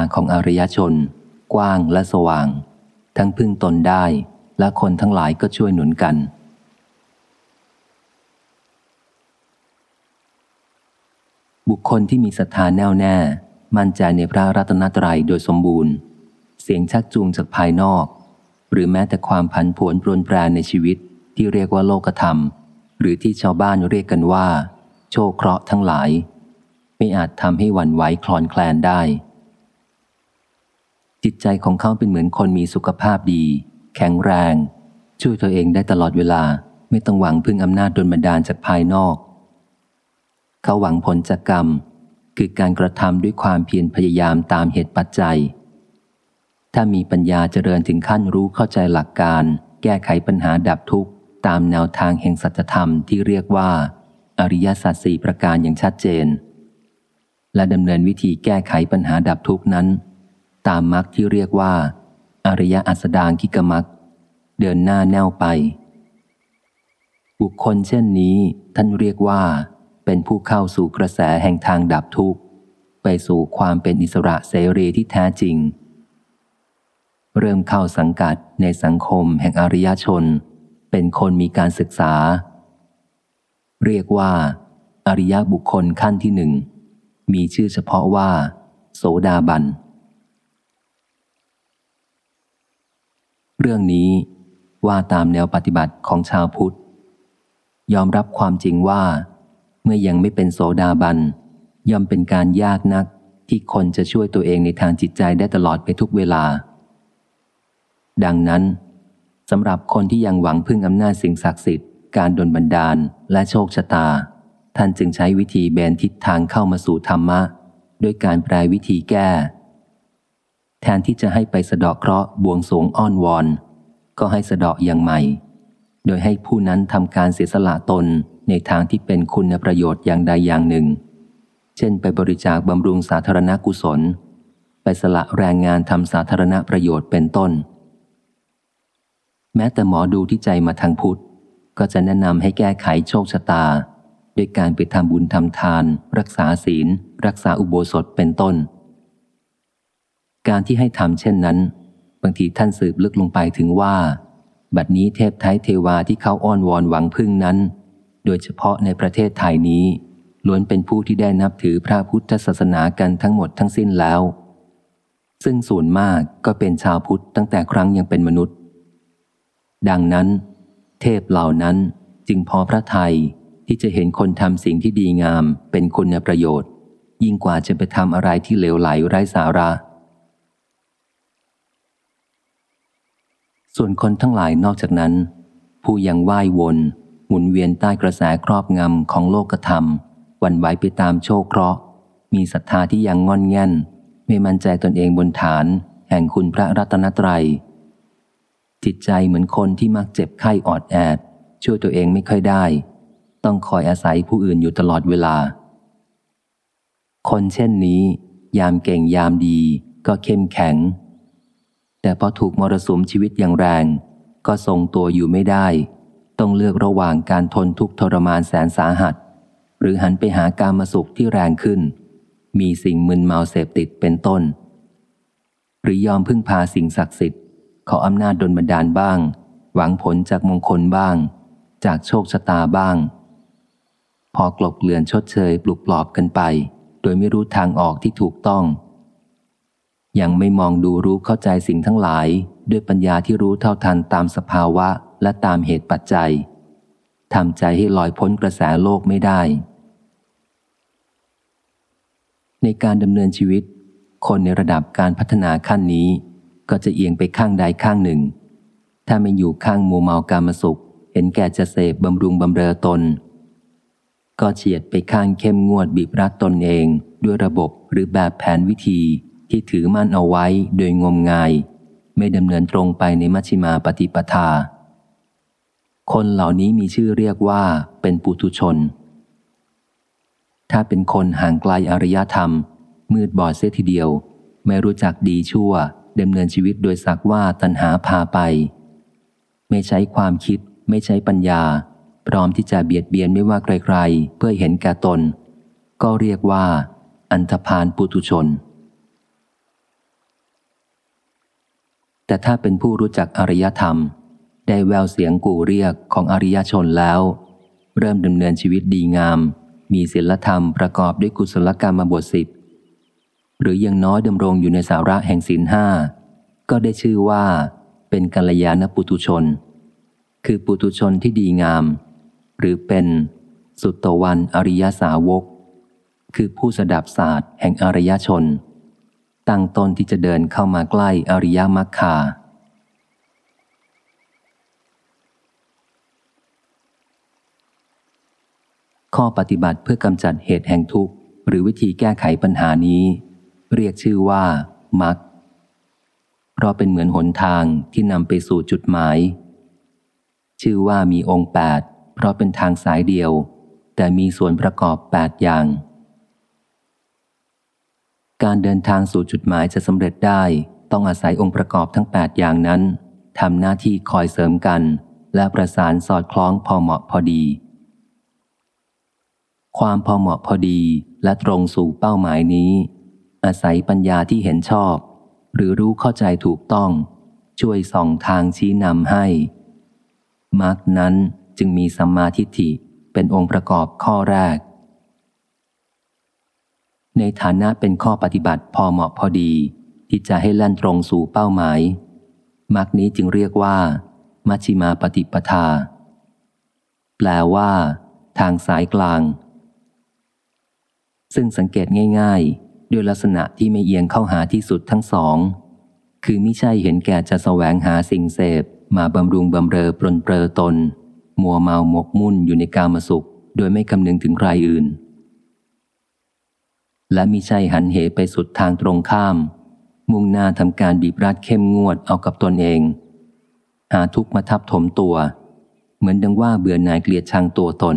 างของอริยชน กว้างและสว่าง ทั้งพึ่งตนได้และคนทั้งหลายก็ช่วยหนุนกัน บุคคลที่มีศรัทธาแน่วแน่ มั่นใจในพระรัตนตรัยโดยสมบูรณ์ เสียงชักจูงจากภายนอก หรือแม้แต่ความผันผวนปรนแปรในชีวิตที่เรียกว่าโลกธรรม หรือที่ชาวบ้านเรียกกันว่า โชคเคราะห์ทั้งหลาย ไม่อาจทำให้วันไหวคลอนแคลนได้ จิตใจของเขาเป็นเหมือนคนมีสุขภาพดี แข็งแรง ช่วยตัวเองได้ตลอดเวลา ไม่ต้องหวังพึ่งอำนาจดลบันดาลจากภายนอก เขาหวังผลจากกรรม คือการกระทำด้วยความเพียรพยายามตามเหตุปัจจัย ถ้ามีปัญญาเจริญถึงขั้นรู้เข้าใจหลักการ แก้ไขปัญหาดับทุกข์ ตามแนวทางแห่งสัจธรรมที่เรียกว่า อริยสัจสี่ประการอย่างชัดเจน และดำเนินวิธีแก้ไขปัญหาดับทุกข์นั้น ตามมรรคที่เรียกว่า อริยอัสดางคิกมรรคเดินหน้าแนวไป บุคคลเช่นนี้ท่านเรียกว่า เป็นผู้เข้าสู่กระแสแห่งทางดับทุกข์ ไปสู่ความเป็นอิสระเสรีที่แท้จริง เริ่มเข้าสังกัดในสังคมแห่งอริยชน เป็นคนมีการศึกษา เรียกว่า อริยบุคคลขั้นที่หนึ่งมีชื่อเฉพาะว่า โสดาบัน รื่องนี้ว่าตามแนวปฏิบัติของชาวพุทธ ยอมรับความจริงว่า เมื่อยังไม่เป็นโสดาบันย่อมเป็นการยากนักที่คนจะช่วยตัวเองในทางจิตใจได้ตลอดไปทุกเวลา ดังนั้นสำหรับคนที่ยังหวังพึ่งอำนาจสิ่งศักดิ์สิทธิ์การดลบันดาลและโชคชะตา ท่านจึงใช้วิธีเบนทิศทางเข้ามาสู่ธรรมะ ด้วยการแปลวิธีแก้ แทนที่จะให้ไปสะดอกเคราะห์บวงสวงอ้อนวอน ก็ให้สะดอกอย่างใหม่ โดยให้ผู้นั้นทำการเสียสละตนในทางที่เป็นคุณประโยชน์อย่างใดอย่างหนึ่ง เช่น ไปบริจาคบำรุงสาธารณกุศล ไปสละแรงงานทำสาธารณประโยชน์เป็นต้น แม้แต่หมอดูที่ใจมาทางพุทธ ก็จะแนะนำให้แก้ไขโชคชะตาด้วยการไปทำบุญทำทาน รักษาศีล รักษาอุโบสถเป็นต้น การที่ให้ทำเช่นนั้น บางทีท่านสืบลึกลงไปถึงว่า บัดนี้เทพไทยเทวาที่เขาอ้อนวอนหวังพึ่งนั้น โดยเฉพาะในประเทศไทยนี้ ล้วนเป็นผู้ที่ได้นับถือพระพุทธศาสนากันทั้งหมดทั้งสิ้นแล้ว ซึ่งส่วนมากก็เป็นชาวพุทธตั้งแต่ครั้งยังเป็นมนุษย์ ดังนั้น เทพเหล่านั้นจึงพอพระทัยที่จะเห็นคนทำสิ่งที่ดีงามเป็นคุณประโยชน์ ยิ่งกว่าจะไปทำอะไรที่เลวไหลไร้สาระ ส่วนคนทั้งหลายนอกจากนั้น ผู้ยังว่ายวน หมุนเวียนใต้กระแสครอบงำของโลกธรรม วันไหวไปตามโชคเคราะห์ มีศรัทธาที่ยังงอนแง่น ไม่มั่นใจตนเองบนฐาน แห่งคุณพระรัตนตรยัย จิตใจเหมือนคนที่มักเจ็บไข้ออดแอด ช่วยตัวเองไม่ค่อยได้ ต้องคอยอาศัยผู้อื่นอยู่ตลอดเวลา คนเช่นนี้ ยามเก่งยามดีก็เข้มแข็ง แต่พอถูกมรสุมชีวิตอย่างแรง ก็ทรงตัวอยู่ไม่ได้ ต้องเลือกระหว่างการทนทุกข์ทรมานแสนสาหัส หรือหันไปหาการมาสุขที่แรงขึ้น มีสิ่งมึนเมาเสพติดเป็นต้น หรือยอมพึ่งพาสิ่งศักดิ์สิทธิ์ ขออำนาจดลบันดาลบ้าง หวังผลจากมงคลบ้าง จากโชคชะตาบ้าง พอกลบเกลื่อนชดเชยปลุกปลอบกันไป โดยไม่รู้ทางออกที่ถูกต้อง ยังไม่มองดูรู้เข้าใจสิ่งทั้งหลาย ด้วยปัญญาที่รู้เท่าทันตามสภาวะและตามเหตุปัจจัยทำใจให้ลอยพ้นกระแสโลกไม่ได้ ในการดำเนินชีวิต คนในระดับการพัฒนาขั้นนี้ ก็จะเอียงไปข้างใดข้างหนึ่ง ถ้าไม่อยู่ข้างมัวเมากามสุข เห็นแก่จะเสพบำรุงบำเรอตน ก็เฉียดไปข้างเข้มงวดบีบรัดตนเอง ด้วยระบบหรือแบบแผนวิธี ที่ถือมั่นเอาไว้โดยงมงาย ไม่ดำเนินตรงไปในมัชฌิมาปฏิปทา คนเหล่านี้มีชื่อเรียกว่าเป็นปุถุชน ถ้าเป็นคนห่างไกลอริยธรรม มืดบอดเสียทีเดียว ไม่รู้จักดีชั่วดำเนินชีวิตโดยสักว่าตัณหาพาไป ไม่ใช้ความคิด ไม่ใช้ปัญญา พร้อมที่จะเบียดเบียนไม่ว่าใครๆ เพื่อเห็นแก่ตน ก็เรียกว่า อันธพาลปุตุชน แต่ถ้าเป็นผู้รู้จักอริยธรรม ได้แววเสียงกูเรียกของอริยชนแล้ว เริ่มดำเนินชีวิตดีงาม มีศีลธรรมประกอบด้วยกุศลกรรมมาบทสิบหรือยังน้อยดำรงอยู่ในสาระแห่งศีลห้าก็ได้ชื่อว่า เป็นกัลยาณปุตุชน คือปุตุชนที่ดีงาม หรือเป็นสุตตวันอริยสาวก คือผู้สดับศาสตร์แห่งอริยชน ตั้งตนที่จะเดินเข้ามาใกล้อริยมรรคาข้อปฏิบัติเพื่อกำจัดเหตุแห่งทุกข์ หรือวิธีแก้ไขปัญหานี้ เรียกชื่อว่ามรรคเพราะเป็นเหมือนหนทางที่นำไปสู่จุดหมาย ชื่อว่ามีองค์แปดเพราะเป็นทางสายเดียว แต่มีส่วนประกอบแปดอย่าง การเดินทางสู่จุดหมายจะสำเร็จได้ ต้องอาศัยองค์ประกอบทั้งแปดอย่างนั้นทำหน้าที่คอยเสริมกัน และประสานสอดคล้องพอเหมาะพอดี ความพอเหมาะพอดีและตรงสู่เป้าหมายนี้ อาศัยปัญญาที่เห็นชอบ หรือรู้เข้าใจถูกต้อง ช่วยส่องทางชี้นำให้มรรคนั้นจึงมีสัมมาทิฏฐิเป็นองค์ประกอบข้อแรก ในฐานะเป็นข้อปฏิบัติพอเหมาะพอดี ที่จะให้แล่นตรงสู่เป้าหมายมรรคนี้จึงเรียกว่า มัชฌิมาปฏิปทา แปลว่า ทางสายกลาง ซึ่งสังเกตง่ายด้วยลักษณะที่ไม่เอียงเข้าหาที่สุดทั้งสอง คือไม่ใช่เห็นแก่จะแสวงหาสิ่งเสพ มาบำรุงบำเรอปรนเปรอตน มัวเมาหมกมุ่นอยู่ในกามสุข โดยไม่คำนึงถึงใครอื่น และมิใช่หันเหไปสุดทางตรงข้าม มุ่งหน้าทำการบีบรัดเข้มงวดเอากับตนเอง หาทุกมาทับถมตัว เหมือนดังว่าเบื่อหน่ายเกลียดชังตัวตน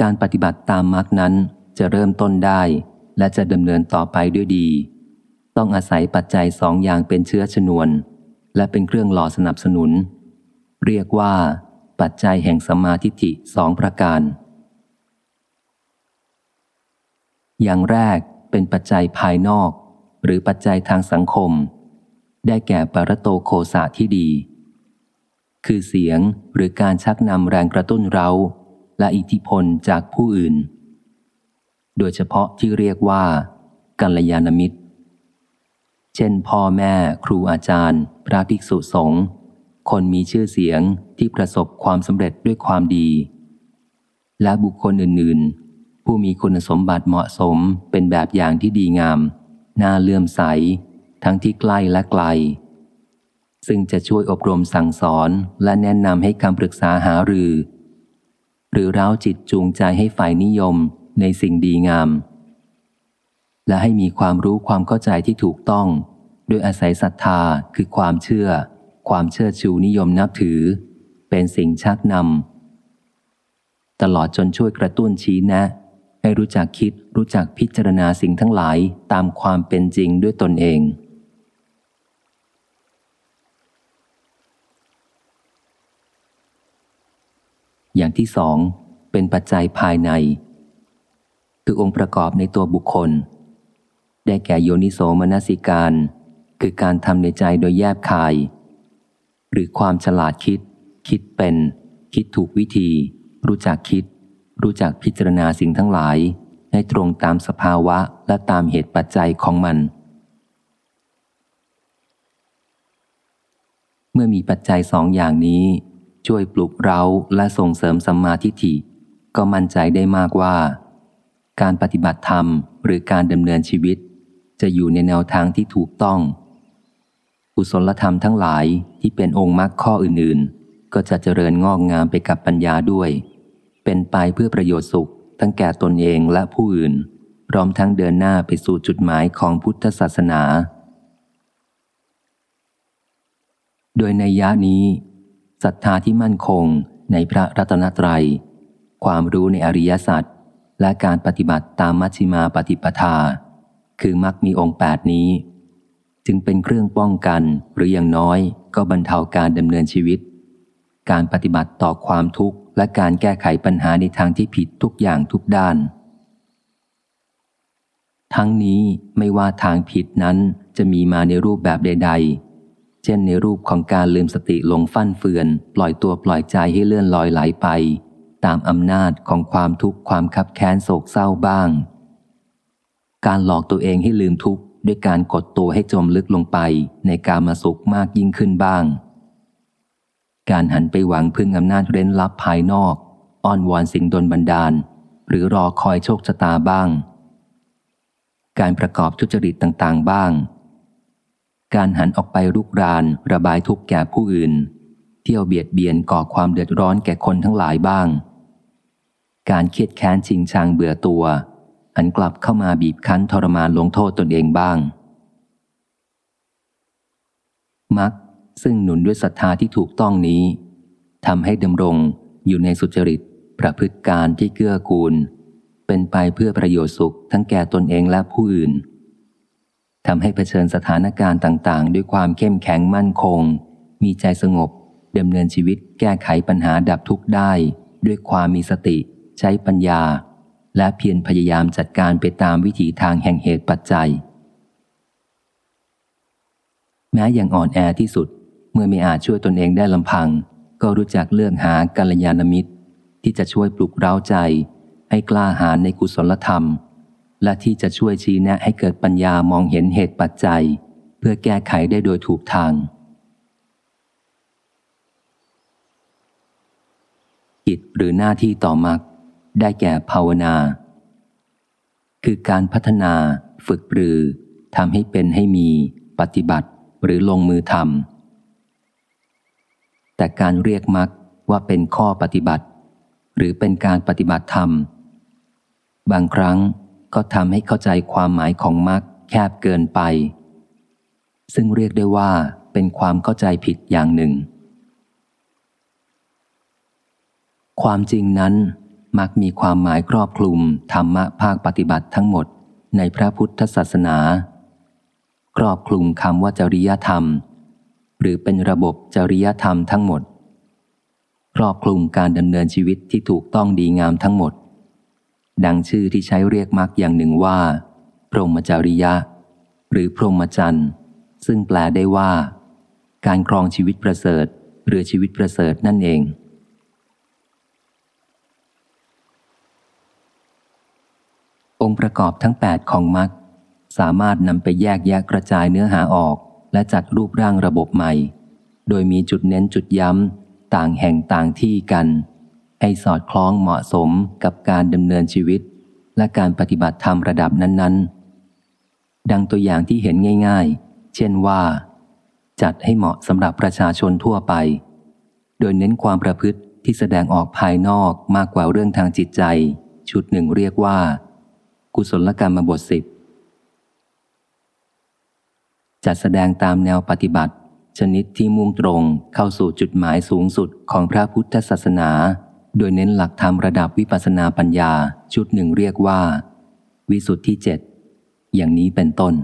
การปฏิบัติตามมรรคนั้นจะเริ่มต้นได้ และจะดำเนินต่อไปด้วยดี ต้องอาศัยปัจจัยสองอย่างเป็นเชื้อชนวน และเป็นเครื่องหล่อสนับสนุน เรียกว่า ปัจจัยแห่งสมาธิิสองประการ อย่างแรกเป็นปัจจัยภายนอก หรือปัจจัยทางสังคม ได้แก่ปรโตโคสาที่ดี คือเสียงหรือการชักนำแรงกระตุ้นเราและอิทธิพลจากผู้อื่น โดยเฉพาะที่เรียกว่ากัลยาณมิตร เช่นพ่อแม่ครูอาจารย์ พระภิกษุสงฆ์คนมีชื่อเสียงที่ประสบความสำเร็จด้วยความดี และบุคคลอื่น ผู้มีคุณสมบัติเหมาะสมเป็นแบบอย่างที่ดีงาม น่าเลื่อมใส ทั้งที่ใกล้และไกล ซึ่งจะช่วยอบรมสั่งสอนและแนะนำให้คำปรึกษาหารือ หรือร้าวจิตจูงใจให้ฝ่ายนิยมในสิ่งดีงาม และให้มีความรู้ความเข้าใจที่ถูกต้อง ด้วยอาศัยศรัทธาคือความเชื่อ ความเชื่อชูนิยมนับถือ เป็นสิ่งชักนำตลอดจนช่วยกระตุ้นชี้แนะ ให้รู้จักคิดรู้จักพิจารณาสิ่งทั้งหลายตามความเป็นจริงด้วยตนเอง อย่างที่สอง เป็นปัจจัยภายใน คือองค์ประกอบในตัวบุคคล ได้แก่โยนิโสมนสิการ คือการทำในใจโดยแยบคาย หรือความฉลาดคิด คิดเป็น คิดถูกวิธี รู้จักคิด รู้จักพิจารณาสิ่งทั้งหลาย ให้ตรงตามสภาวะและตามเหตุปัจจัยของมัน เมื่อมีปัจจัยสองอย่างนี้ ช่วยปลุกเราและส่งเสริมสัมมาทิฏฐิ ก็มั่นใจได้มากว่า การปฏิบัติธรรมหรือการดำเนินชีวิต จะอยู่ในแนวทางที่ถูกต้องกุศลธรรมทั้งหลายที่เป็นองค์มรรคข้ออื่นๆ ก็จะเจริญงอกงามไปกับปัญญาด้วย เป็นไปเพื่อประโยชน์สุข ทั้งแก่ตนเองและผู้อื่น พร้อมทั้งเดินหน้าไปสู่จุดหมายของพุทธศาสนา โดยในยะนี้ศรัทธาที่มั่นคงในพระรัตนตรัย ความรู้ในอริยสัจและการปฏิบัติตามมัชฌิมาปฏิปทา คือมักมีองค์แปดนี้ จึงเป็นเครื่องป้องกันหรืออย่างน้อยก็บรรเทาการดำเนินชีวิต การปฏิบัติต่อความทุกข์ และการแก้ไขปัญหาในทางที่ผิดทุกอย่างทุกด้าน ทั้งนี้ไม่ว่าทางผิดนั้นจะมีมาในรูปแบบใด ๆ เช่นในรูปของการลืมสติลงฟั่นเฟือน ปล่อยตัวปล่อยใจให้เลื่อนลอยไหลไป ตามอำนาจของความทุกข์ความคับแค้นโศกเศร้าบ้าง การหลอกตัวเองให้ลืมทุกข์ด้วยการกดตัวให้จมลึกลงไปในการมาสุขมากยิ่งขึ้นบ้าง การหันไปหวังพึ่งอำนาจเร้นลับภายนอก อ้อนวอนสิ่งดนบันดาล หรือรอคอยโชคชะตาบ้าง การประกอบทุจริตต่างๆบ้าง การหันออกไปรุกราน ระบายทุกข์แก่ผู้อื่น เที่ยวเบียดเบียนก่อความเดือดร้อนแก่คนทั้งหลายบ้าง การเครียดแค้นชิงชังเบื่อตัวอันกลับเข้ามาบีบคั้นทรมานลงโทษตนเองบ้างมัก ซึ่งหนุนด้วยศรัทธาที่ถูกต้องนี้ทำให้ดำรงอยู่ในสุจริตประพฤติการที่เกื้อกูล เป็นไปเพื่อประโยชน์สุขทั้งแก่ตนเองและผู้อื่นทำให้เผชิญสถานการณ์ต่างๆ ด้วยความเข้มแข็งมั่นคง มีใจสงบดำเนินชีวิตแก้ไขปัญหาดับทุกข์ได้ ด้วยความมีสติ ใช้ปัญญา และเพียรพยายามจัดการไปตามวิถีทางแห่งเหตุปัจจัย แม้อยังอ่อนแอที่สุด เมื่อไม่อาจช่วยตนเองได้ลำพัง ก็รู้จักเลือกหากัลยาณมิตร ที่จะช่วยปลุกเร้าใจ ให้กล้าหาญในกุศลธรรม และที่จะช่วยชี้แนะให้เกิดปัญญามองเห็นเหตุปัจจัย เพื่อแก้ไขได้โดยถูกทาง กิจหรือหน้าที่ต่อมักได้แก่ภาวนา คือการพัฒนาฝึกปรือทำให้เป็นให้มี ปฏิบัติหรือลงมือทำ แต่การเรียกมักว่าเป็นข้อปฏิบัติ หรือเป็นการปฏิบัติธรรม บางครั้งก็ทำให้เข้าใจความหมายของมักแคบเกินไป ซึ่งเรียกได้ว่าเป็นความเข้าใจผิดอย่างหนึ่ง ความจริงนั้นมักมีความหมายครอบคลุมธรรมะภาคปฏิบัติทั้งหมดในพระพุทธศาสนา ครอบคลุมคำว่าจริยธรรม หรือเป็นระบบจริยธรรมทั้งหมด ครอบคลุมการดำเนินชีวิตที่ถูกต้องดีงามทั้งหมด ดังชื่อที่ใช้เรียกมักอย่างหนึ่งว่า พรหมจริยะ หรือพรหมจรรย์ซึ่งแปลได้ว่า การครองชีวิตประเสริฐ หรือชีวิตประเสริฐนั่นเององค์ประกอบทั้ง 8 ของมรรคสามารถนำไปแยกแยกกระจายเนื้อหาออก และจัดรูปร่างระบบใหม่ โดยมีจุดเน้นจุดย้ำ ต่างแห่งต่างที่กัน ให้สอดคล้องเหมาะสมกับการดำเนินชีวิต และการปฏิบัติธรรมระดับนั้น ๆ ดังตัวอย่างที่เห็นง่าย ๆ เช่นว่า จัดให้เหมาะสำหรับประชาชนทั่วไป โดยเน้นความประพฤติที่แสดงออกภายนอกมากกว่าเรื่องทางจิตใจ ชุดหนึ่งเรียกว่า กุศลกรรมบทสิบ จัดแสดงตามแนวปฏิบัติ ชนิดที่มุ่งตรงเข้าสู่จุดหมายสูงสุดของพระพุทธศาสนา โดยเน้นหลักธรรมระดับวิปัสนาปัญญาชุดหนึ่งเรียกว่า วิสุทธิเจ็ดอย่างนี้เป็นต้น